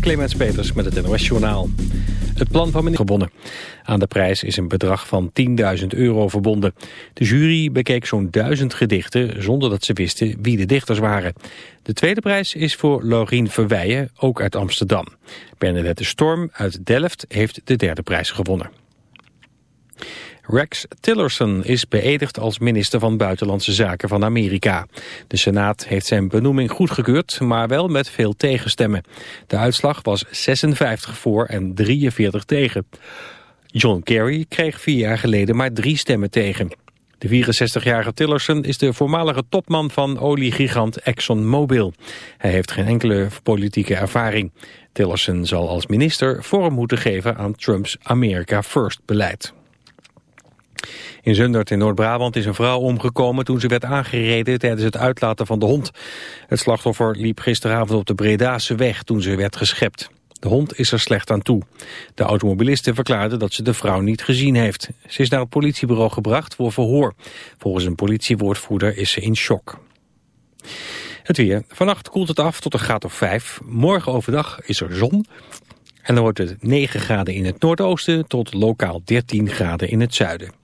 Clemens Peters met het NOS Journaal. Het plan van minister gewonnen. Aan de prijs is een bedrag van 10.000 euro verbonden. De jury bekeek zo'n duizend gedichten zonder dat ze wisten wie de dichters waren. De tweede prijs is voor Laurien Verweijen, ook uit Amsterdam. Bernadette Storm uit Delft heeft de derde prijs gewonnen. Rex Tillerson is beëdigd als minister van Buitenlandse Zaken van Amerika. De Senaat heeft zijn benoeming goedgekeurd, maar wel met veel tegenstemmen. De uitslag was 56 voor en 43 tegen. John Kerry kreeg vier jaar geleden maar drie stemmen tegen. De 64-jarige Tillerson is de voormalige topman van oliegigant ExxonMobil. Hij heeft geen enkele politieke ervaring. Tillerson zal als minister vorm moeten geven aan Trumps America First beleid. In Zundert in Noord-Brabant is een vrouw omgekomen toen ze werd aangereden tijdens het uitlaten van de hond. Het slachtoffer liep gisteravond op de Bredase weg toen ze werd geschept. De hond is er slecht aan toe. De automobiliste verklaarde dat ze de vrouw niet gezien heeft. Ze is naar het politiebureau gebracht voor verhoor. Volgens een politiewoordvoerder is ze in shock. Het weer. Vannacht koelt het af tot een graad of 5. Morgen overdag is er zon. En dan wordt het 9 graden in het noordoosten tot lokaal 13 graden in het zuiden.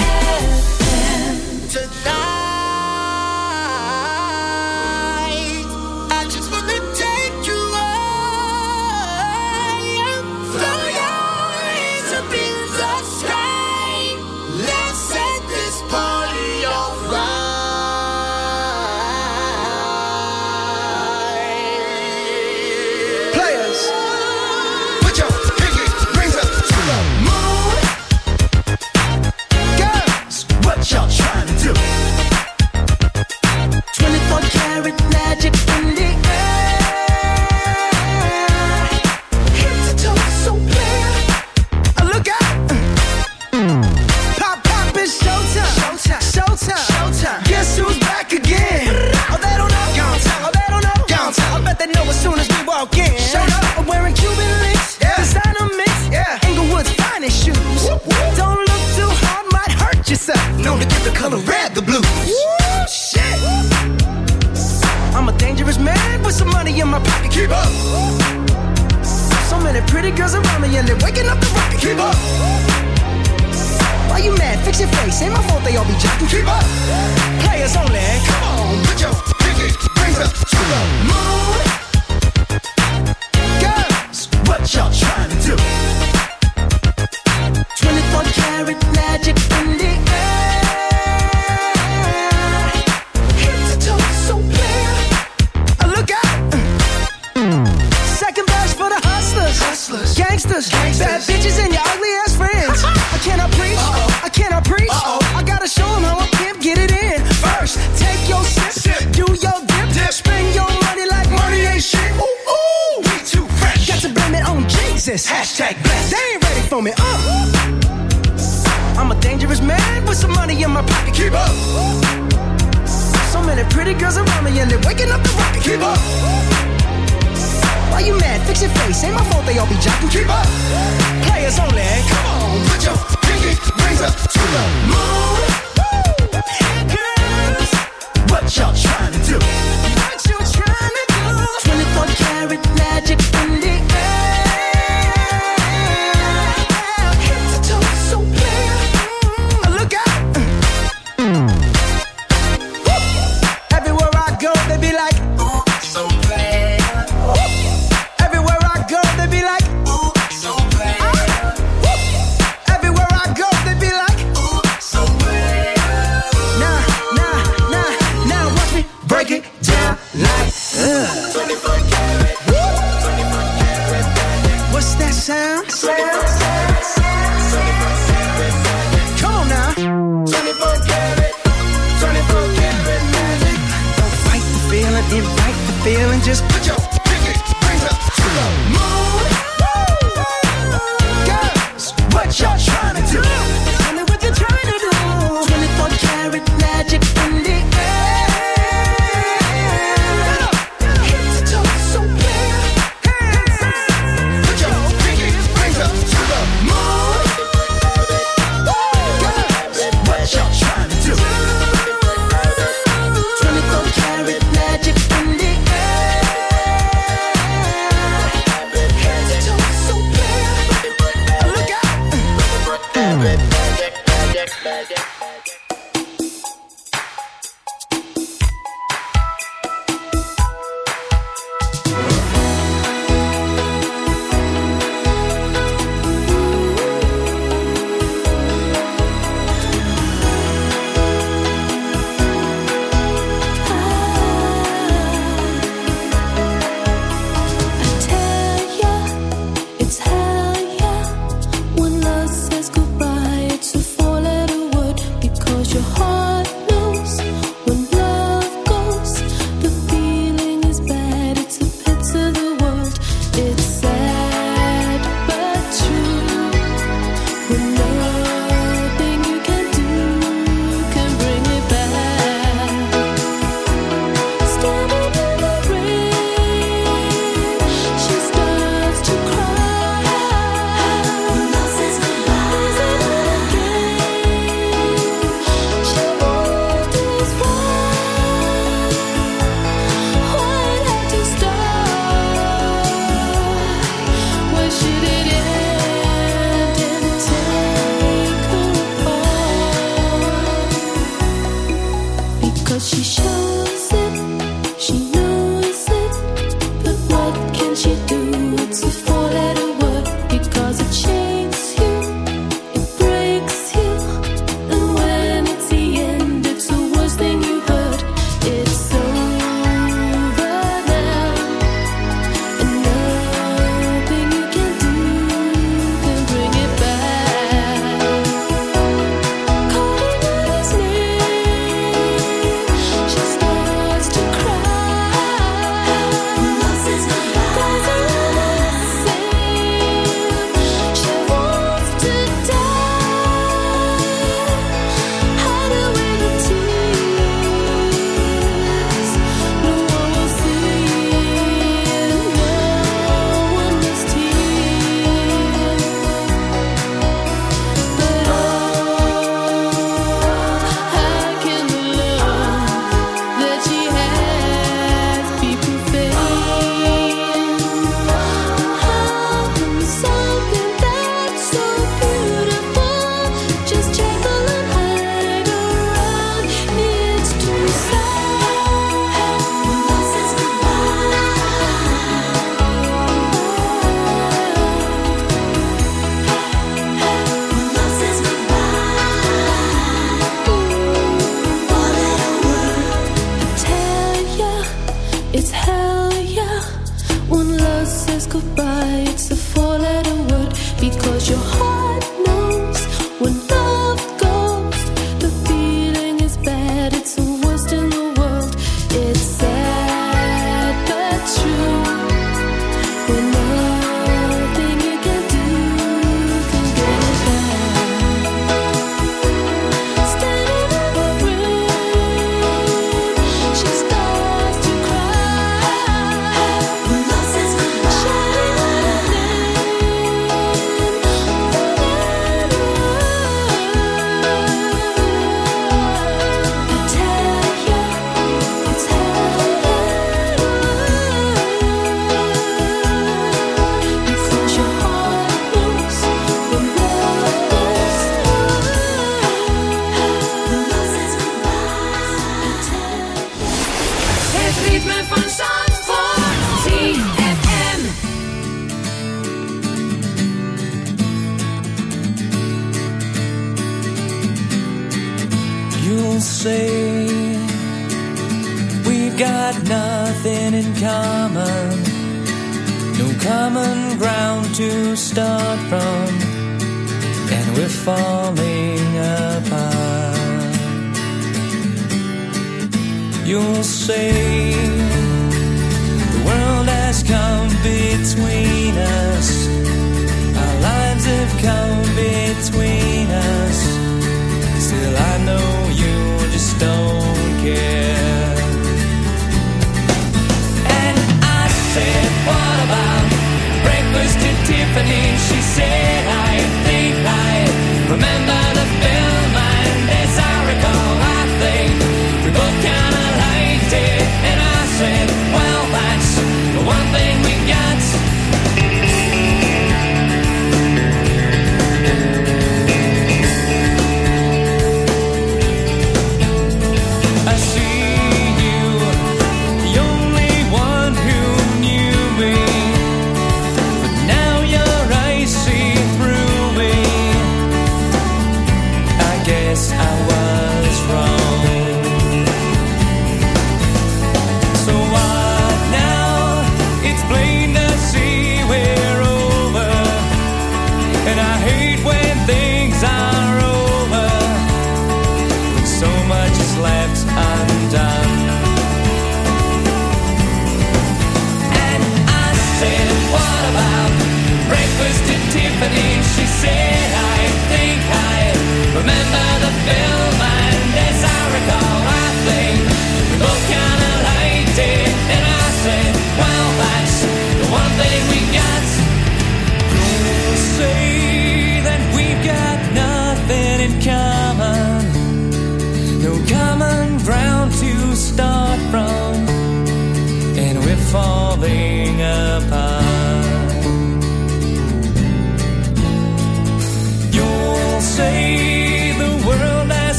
keep up. So many pretty girls around me and they're waking up the rocket, keep up. Why you mad? Fix your face. Ain't my fault they all be jocking. Keep up. Players only. Come on, put your pinky rings up to the moon.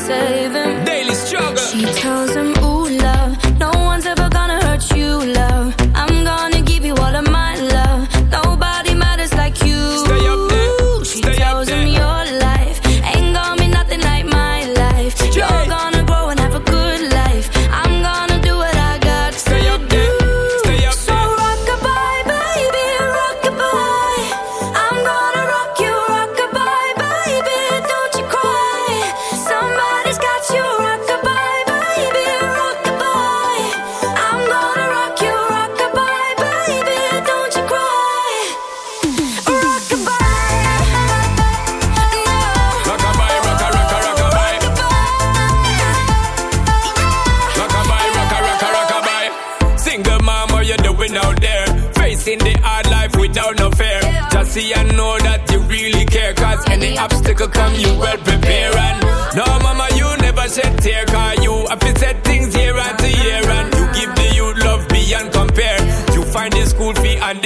She's got to save him. Daily struggle. She tells him,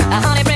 A hundred.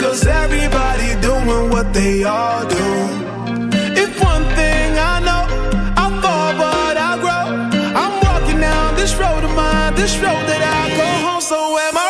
Cause everybody doing what they all do. If one thing I know, I fall but I grow. I'm walking down this road of mine, this road that I go home. So am I?